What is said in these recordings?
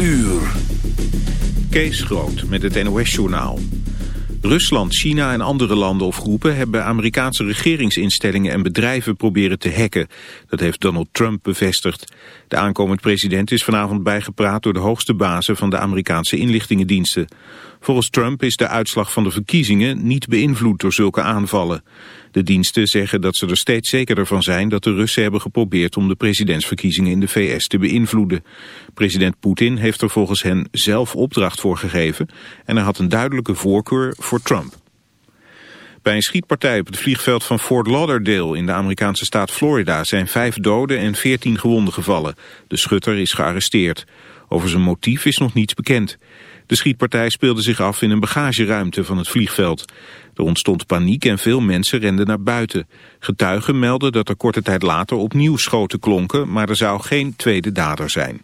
uur. Kees Groot met het NOS-journaal. Rusland, China en andere landen of groepen hebben Amerikaanse regeringsinstellingen en bedrijven proberen te hacken. Dat heeft Donald Trump bevestigd. De aankomend president is vanavond bijgepraat door de hoogste bazen van de Amerikaanse inlichtingendiensten. Volgens Trump is de uitslag van de verkiezingen niet beïnvloed door zulke aanvallen. De diensten zeggen dat ze er steeds zekerder van zijn dat de Russen hebben geprobeerd om de presidentsverkiezingen in de VS te beïnvloeden. President Poetin heeft er volgens hen zelf opdracht voor gegeven en hij had een duidelijke voorkeur voor Trump. Bij een schietpartij op het vliegveld van Fort Lauderdale in de Amerikaanse staat Florida zijn vijf doden en veertien gewonden gevallen. De schutter is gearresteerd. Over zijn motief is nog niets bekend. De schietpartij speelde zich af in een bagageruimte van het vliegveld. Er ontstond paniek en veel mensen renden naar buiten. Getuigen melden dat er korte tijd later opnieuw schoten klonken, maar er zou geen tweede dader zijn.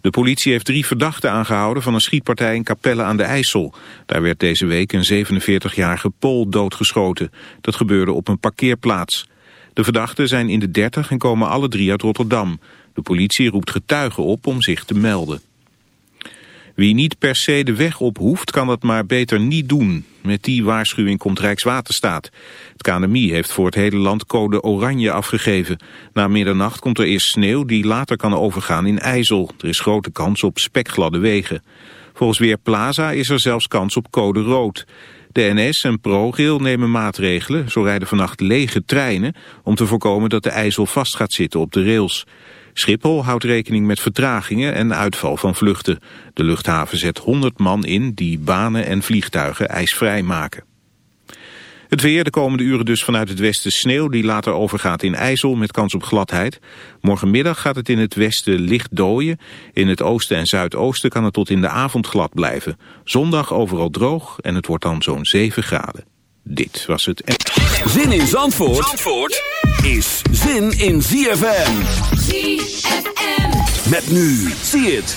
De politie heeft drie verdachten aangehouden van een schietpartij in Capelle aan de IJssel. Daar werd deze week een 47-jarige Pool doodgeschoten. Dat gebeurde op een parkeerplaats. De verdachten zijn in de 30 en komen alle drie uit Rotterdam. De politie roept getuigen op om zich te melden. Wie niet per se de weg op hoeft, kan dat maar beter niet doen. Met die waarschuwing komt Rijkswaterstaat. Het KNMI heeft voor het hele land code oranje afgegeven. Na middernacht komt er eerst sneeuw die later kan overgaan in ijzel. Er is grote kans op spekgladde wegen. Volgens Weerplaza is er zelfs kans op code rood. De NS en ProRail nemen maatregelen. Zo rijden vannacht lege treinen om te voorkomen dat de ijzel vast gaat zitten op de rails. Schiphol houdt rekening met vertragingen en uitval van vluchten. De luchthaven zet 100 man in die banen en vliegtuigen ijsvrij maken. Het weer de komende uren dus vanuit het westen sneeuw die later overgaat in ijzel met kans op gladheid. Morgenmiddag gaat het in het westen licht dooien. In het oosten en zuidoosten kan het tot in de avond glad blijven. Zondag overal droog en het wordt dan zo'n 7 graden. Dit was het... Zin in Zandvoort, Zandvoort is zin in ZFM. ZFM. Met nu, zie het.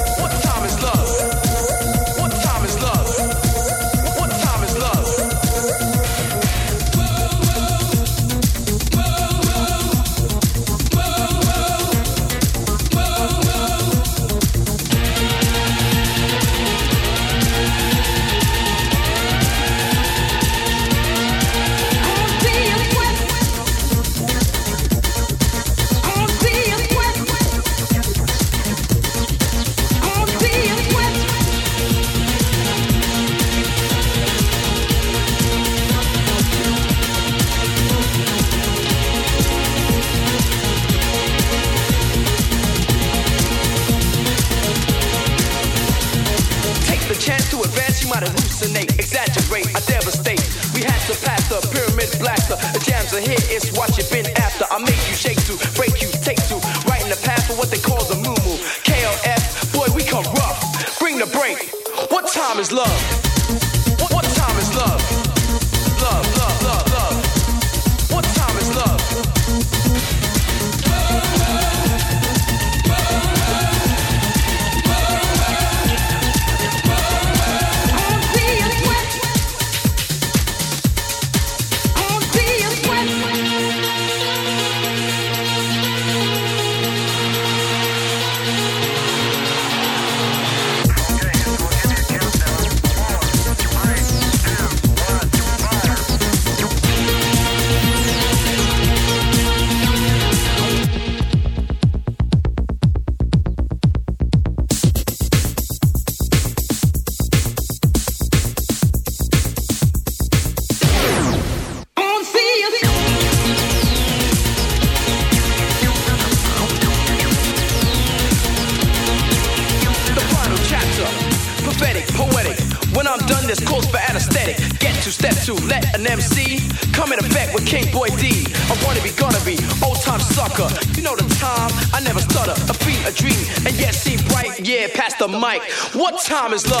love. Time is love?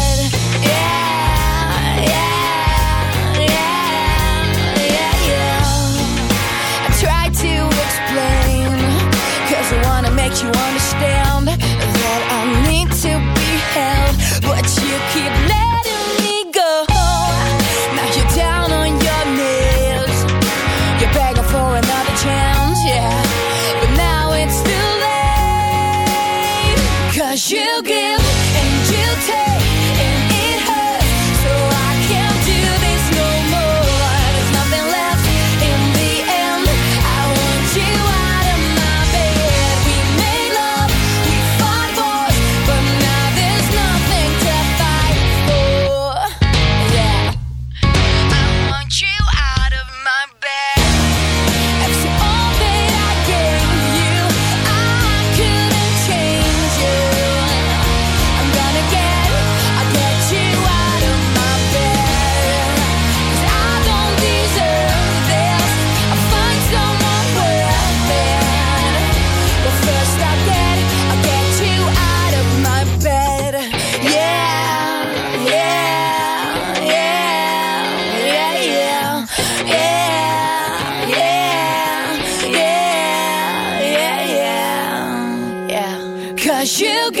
you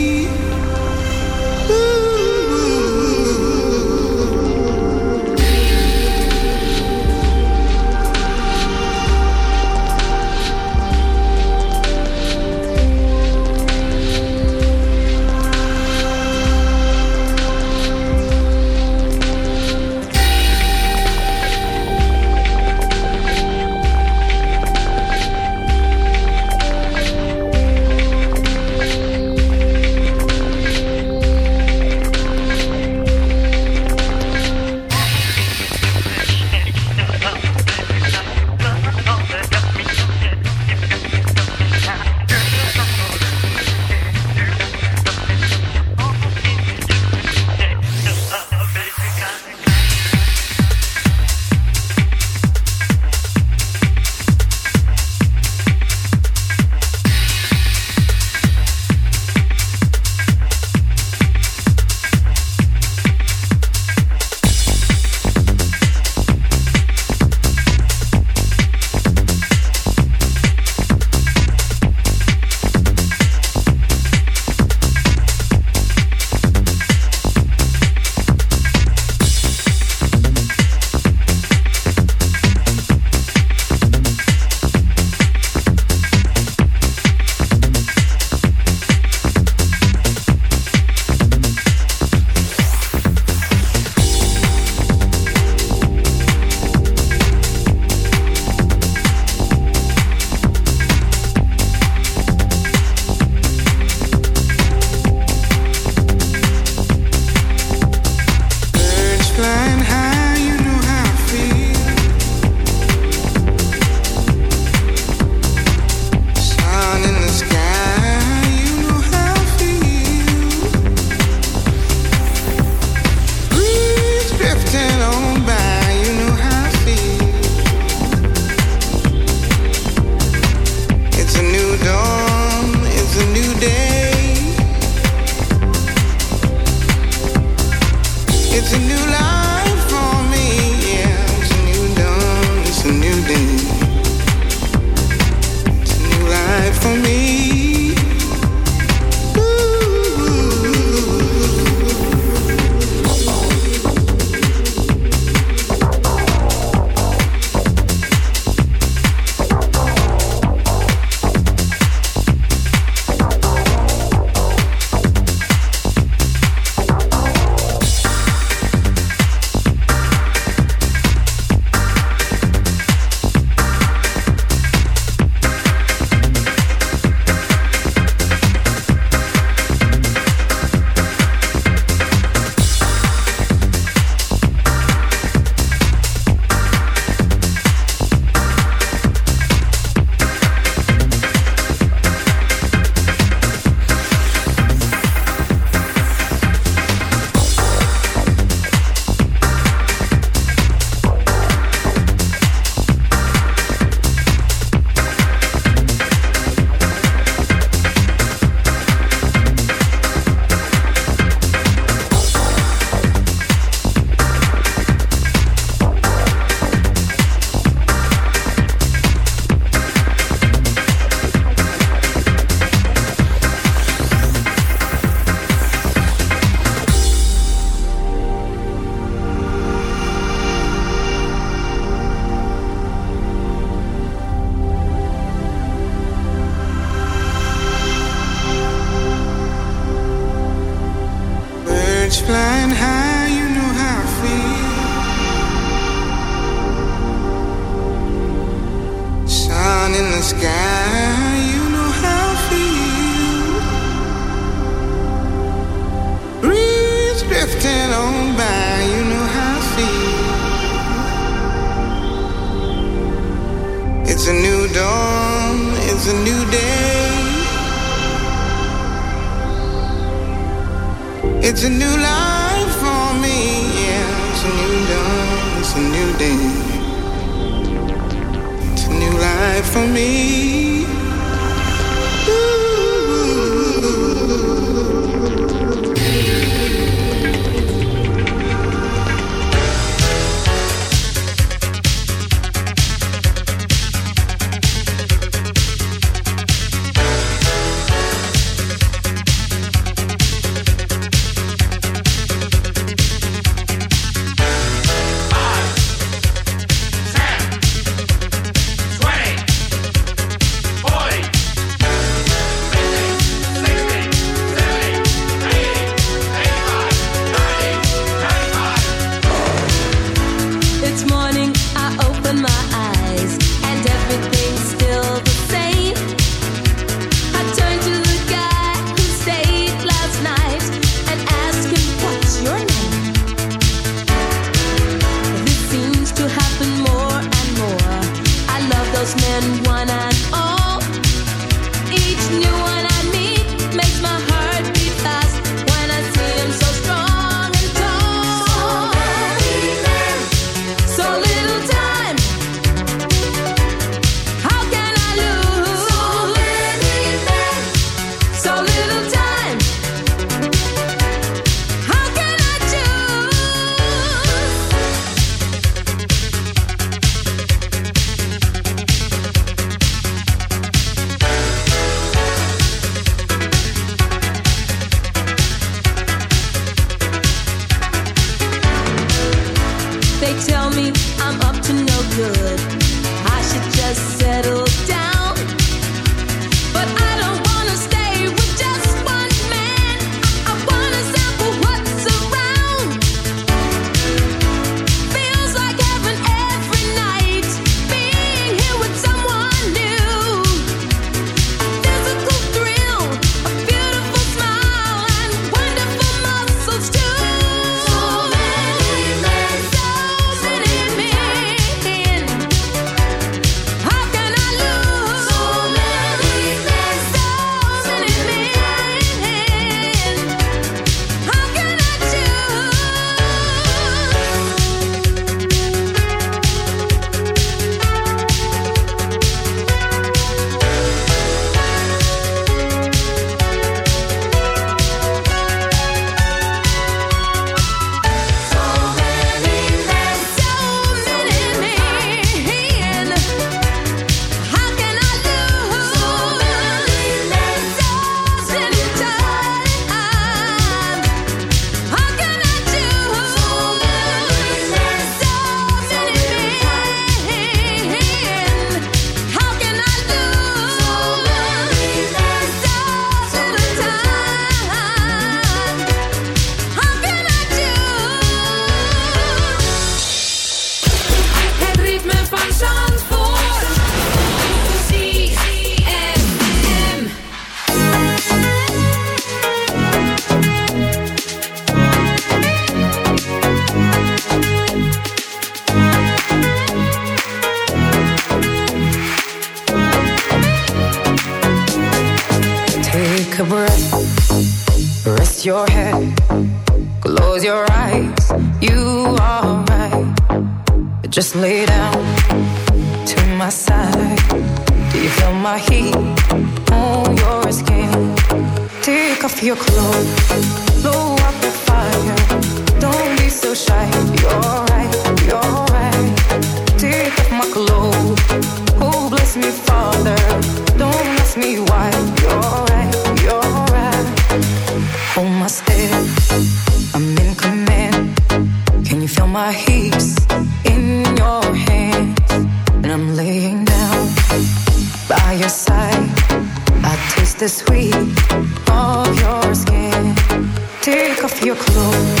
Your clothes,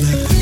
Love.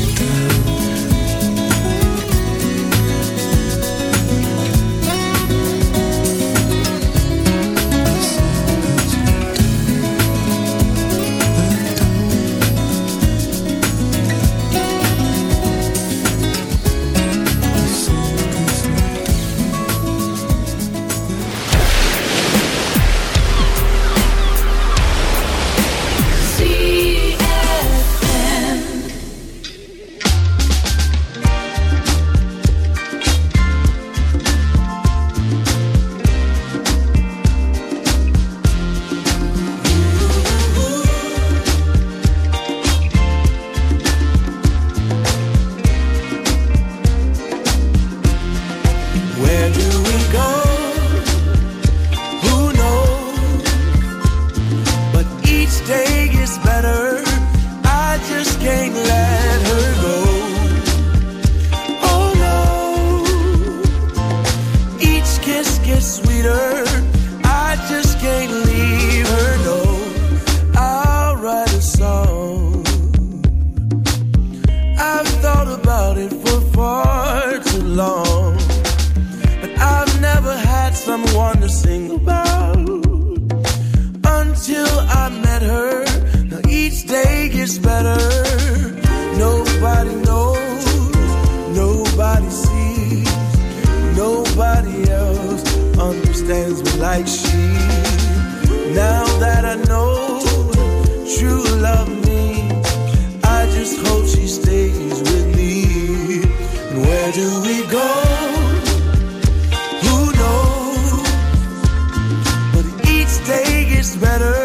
better.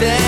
say